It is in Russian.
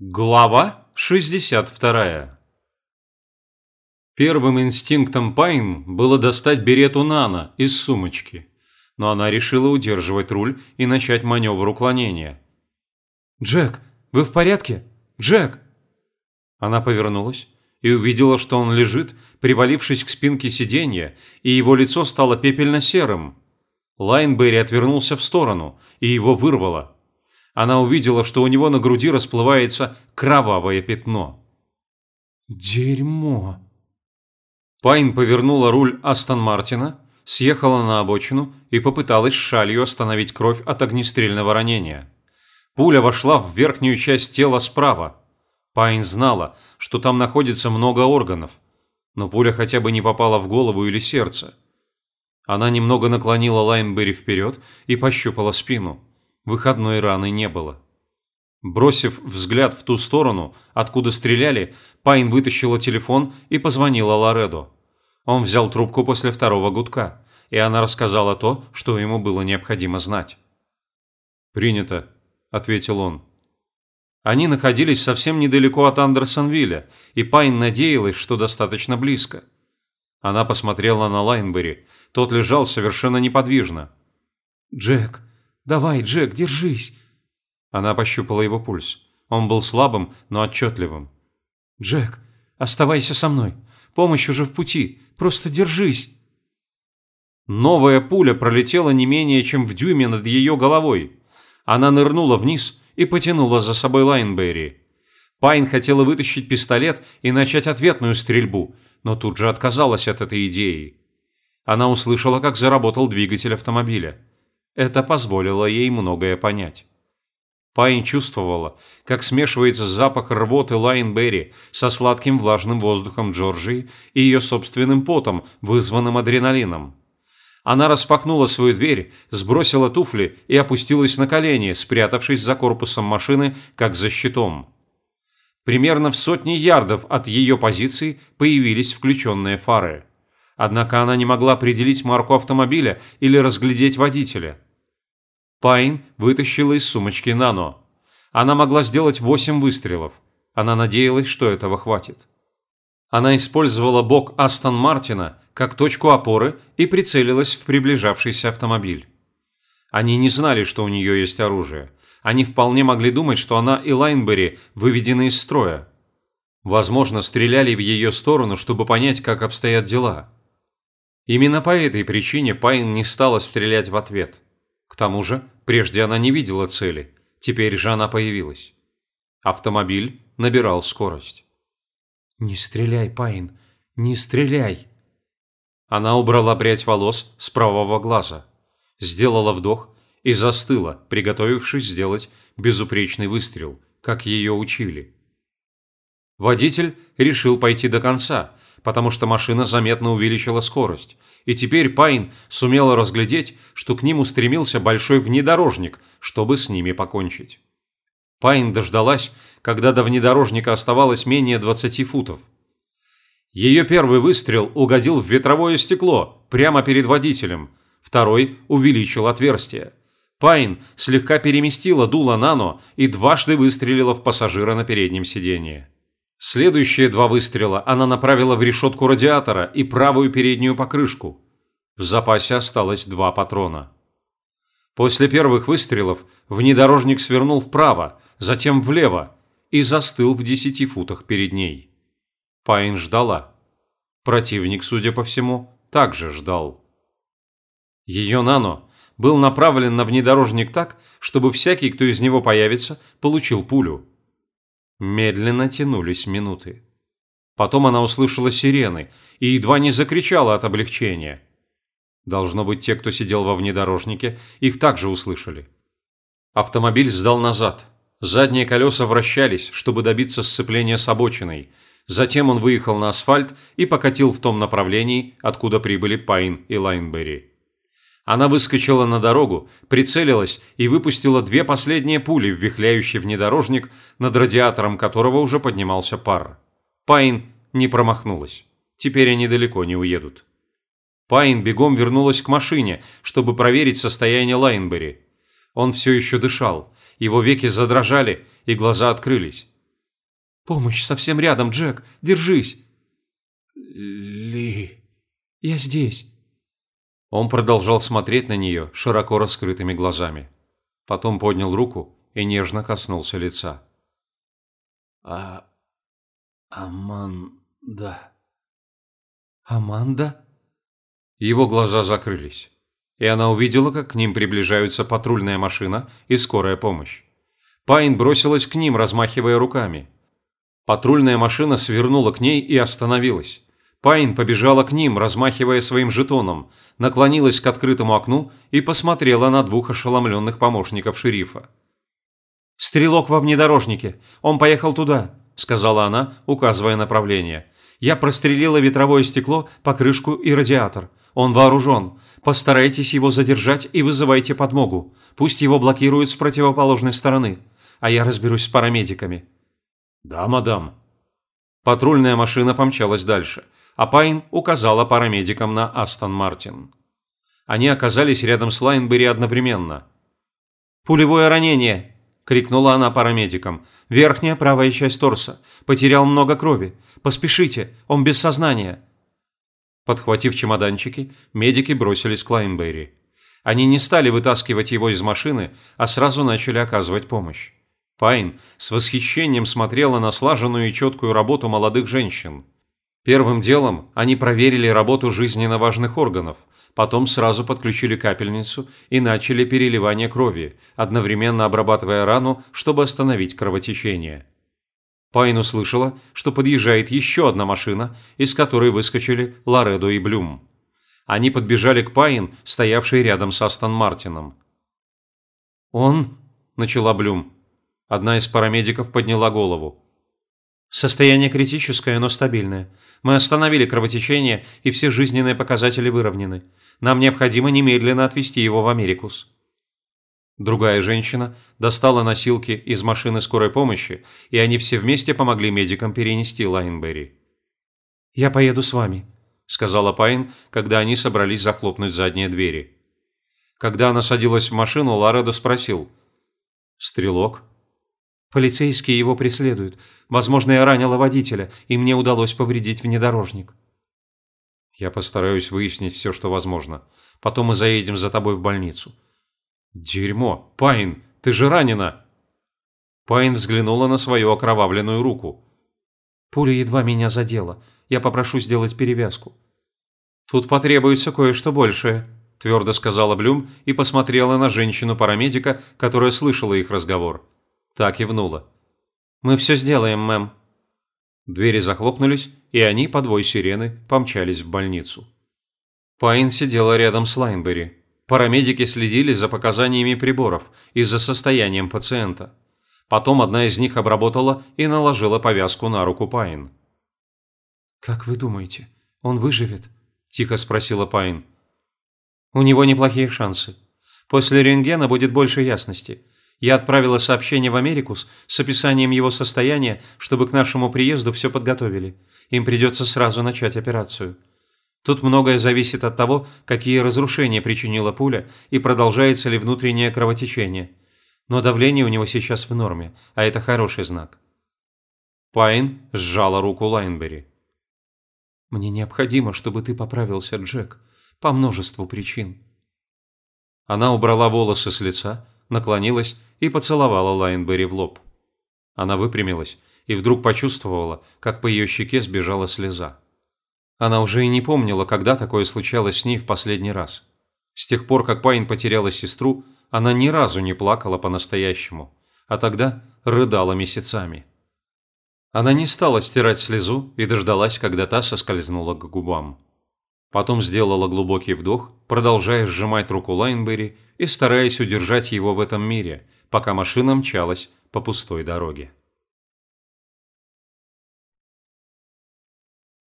Глава 62 Первым инстинктом Пайн было достать «Беретту Нано» из сумочки, но она решила удерживать руль и начать маневр уклонения. «Джек, вы в порядке? Джек!» Она повернулась и увидела, что он лежит, привалившись к спинке сиденья, и его лицо стало пепельно-серым. Лайнберри отвернулся в сторону, и его вырвало – она увидела, что у него на груди расплывается кровавое пятно. «Дерьмо!» Пайн повернула руль Астон Мартина, съехала на обочину и попыталась шалью остановить кровь от огнестрельного ранения. Пуля вошла в верхнюю часть тела справа. Пайн знала, что там находится много органов, но пуля хотя бы не попала в голову или сердце. Она немного наклонила Лайнберри вперед и пощупала спину. Выходной раны не было. Бросив взгляд в ту сторону, откуда стреляли, Пайн вытащила телефон и позвонила Лоредо. Он взял трубку после второго гудка, и она рассказала то, что ему было необходимо знать. «Принято», – ответил он. Они находились совсем недалеко от Андерсонвилля, и Пайн надеялась, что достаточно близко. Она посмотрела на Лайнберри. Тот лежал совершенно неподвижно. «Джек, Давай, Джек, держись!» Она пощупала его пульс. Он был слабым, но отчетливым. «Джек, оставайся со мной. Помощь уже в пути. Просто держись!» Новая пуля пролетела не менее чем в дюйме над ее головой. Она нырнула вниз и потянула за собой Лайнберри. Пайн хотела вытащить пистолет и начать ответную стрельбу, но тут же отказалась от этой идеи. Она услышала, как заработал двигатель автомобиля. Это позволило ей многое понять. Пайн чувствовала, как смешивается запах рвоты Лайнберри со сладким влажным воздухом Джорджии и ее собственным потом, вызванным адреналином. Она распахнула свою дверь, сбросила туфли и опустилась на колени, спрятавшись за корпусом машины, как за щитом. Примерно в сотне ярдов от ее позиции появились включенные фары. Однако она не могла определить марку автомобиля или разглядеть водителя – Пайн вытащила из сумочки Нано. Она могла сделать восемь выстрелов. Она надеялась, что этого хватит. Она использовала бок Астон Мартина как точку опоры и прицелилась в приближавшийся автомобиль. Они не знали, что у нее есть оружие. Они вполне могли думать, что она и Лайнбери выведены из строя. Возможно, стреляли в ее сторону, чтобы понять, как обстоят дела. Именно по этой причине Пайн не стала стрелять в ответ – тому же, прежде она не видела цели, теперь же она появилась. Автомобиль набирал скорость. «Не стреляй, Пайн, не стреляй!» Она убрала прядь волос с правого глаза, сделала вдох и застыла, приготовившись сделать безупречный выстрел, как ее учили. Водитель решил пойти до конца, потому что машина заметно увеличила скорость, и теперь Пайн сумела разглядеть, что к ним устремился большой внедорожник, чтобы с ними покончить. Пайн дождалась, когда до внедорожника оставалось менее 20 футов. Ее первый выстрел угодил в ветровое стекло, прямо перед водителем, второй увеличил отверстие. Пайн слегка переместила дуло нано и дважды выстрелила в пассажира на переднем сиденье. Следующие два выстрела она направила в решетку радиатора и правую переднюю покрышку. В запасе осталось два патрона. После первых выстрелов внедорожник свернул вправо, затем влево и застыл в десяти футах перед ней. Пайн ждала. Противник, судя по всему, также ждал. Ее нано был направлен на внедорожник так, чтобы всякий, кто из него появится, получил пулю. Медленно тянулись минуты. Потом она услышала сирены и едва не закричала от облегчения. Должно быть, те, кто сидел во внедорожнике, их также услышали. Автомобиль сдал назад. Задние колеса вращались, чтобы добиться сцепления с обочиной. Затем он выехал на асфальт и покатил в том направлении, откуда прибыли Пайн и Лайнберри. Она выскочила на дорогу, прицелилась и выпустила две последние пули в вихляющий внедорожник, над радиатором которого уже поднимался пар. Пайн не промахнулась. Теперь они далеко не уедут. Пайн бегом вернулась к машине, чтобы проверить состояние Лайнберри. Он все еще дышал, его веки задрожали и глаза открылись. «Помощь совсем рядом, Джек! Держись!» «Ли...» «Я здесь!» Он продолжал смотреть на нее широко раскрытыми глазами. Потом поднял руку и нежно коснулся лица. «А... Аманда...» «Аманда?» Его глаза закрылись, и она увидела, как к ним приближаются патрульная машина и скорая помощь. Пайн бросилась к ним, размахивая руками. Патрульная машина свернула к ней и остановилась. Пайн побежала к ним, размахивая своим жетоном, наклонилась к открытому окну и посмотрела на двух ошеломленных помощников шерифа. «Стрелок во внедорожнике. Он поехал туда», – сказала она, указывая направление. «Я прострелила ветровое стекло, покрышку и радиатор. Он вооружен. Постарайтесь его задержать и вызывайте подмогу. Пусть его блокируют с противоположной стороны. А я разберусь с парамедиками». «Да, мадам». Патрульная машина помчалась дальше – а Пайн указала парамедикам на Астон Мартин. Они оказались рядом с Лайнберри одновременно. «Пулевое ранение!» – крикнула она парамедикам. «Верхняя правая часть торса. Потерял много крови. Поспешите, он без сознания». Подхватив чемоданчики, медики бросились к Лайнберри. Они не стали вытаскивать его из машины, а сразу начали оказывать помощь. Пайн с восхищением смотрела на слаженную и четкую работу молодых женщин – Первым делом они проверили работу жизненно важных органов, потом сразу подключили капельницу и начали переливание крови, одновременно обрабатывая рану, чтобы остановить кровотечение. Пайн услышала, что подъезжает еще одна машина, из которой выскочили Лоредо и Блюм. Они подбежали к Пайн, стоявшей рядом с Астон Мартином. «Он?» – начала Блюм. Одна из парамедиков подняла голову. Состояние критическое, но стабильное. Мы остановили кровотечение, и все жизненные показатели выровнены. Нам необходимо немедленно отвезти его в Америкус. Другая женщина достала носилки из машины скорой помощи, и они все вместе помогли медикам перенести Лайнберри. «Я поеду с вами», – сказала Пайн, когда они собрались захлопнуть задние двери. Когда она садилась в машину, Ларедо спросил. «Стрелок?» Полицейские его преследуют. Возможно, я ранила водителя, и мне удалось повредить внедорожник. Я постараюсь выяснить все, что возможно. Потом мы заедем за тобой в больницу. Дерьмо! Пайн, ты же ранена! Пайн взглянула на свою окровавленную руку. Пуля едва меня задела. Я попрошу сделать перевязку. Тут потребуется кое-что большее, твердо сказала Блюм и посмотрела на женщину-парамедика, которая слышала их разговор. Так кивнула. «Мы все сделаем, мэм». Двери захлопнулись, и они, по двое сирены, помчались в больницу. Пайн сидела рядом с Лайнбери. Парамедики следили за показаниями приборов и за состоянием пациента. Потом одна из них обработала и наложила повязку на руку Пайн. «Как вы думаете, он выживет?» – тихо спросила Пайн. «У него неплохие шансы. После рентгена будет больше ясности. Я отправила сообщение в Америкус с описанием его состояния, чтобы к нашему приезду все подготовили. Им придется сразу начать операцию. Тут многое зависит от того, какие разрушения причинила пуля и продолжается ли внутреннее кровотечение. Но давление у него сейчас в норме, а это хороший знак. Пайн сжала руку Лайнберри. «Мне необходимо, чтобы ты поправился, Джек, по множеству причин». Она убрала волосы с лица, наклонилась и поцеловала Лайнберри в лоб. Она выпрямилась и вдруг почувствовала, как по ее щеке сбежала слеза. Она уже и не помнила, когда такое случалось с ней в последний раз. С тех пор, как Пайн потеряла сестру, она ни разу не плакала по-настоящему, а тогда рыдала месяцами. Она не стала стирать слезу и дождалась, когда та соскользнула к губам. Потом сделала глубокий вдох, продолжая сжимать руку Лайнберри и стараясь удержать его в этом мире, пока машина мчалась по пустой дороге.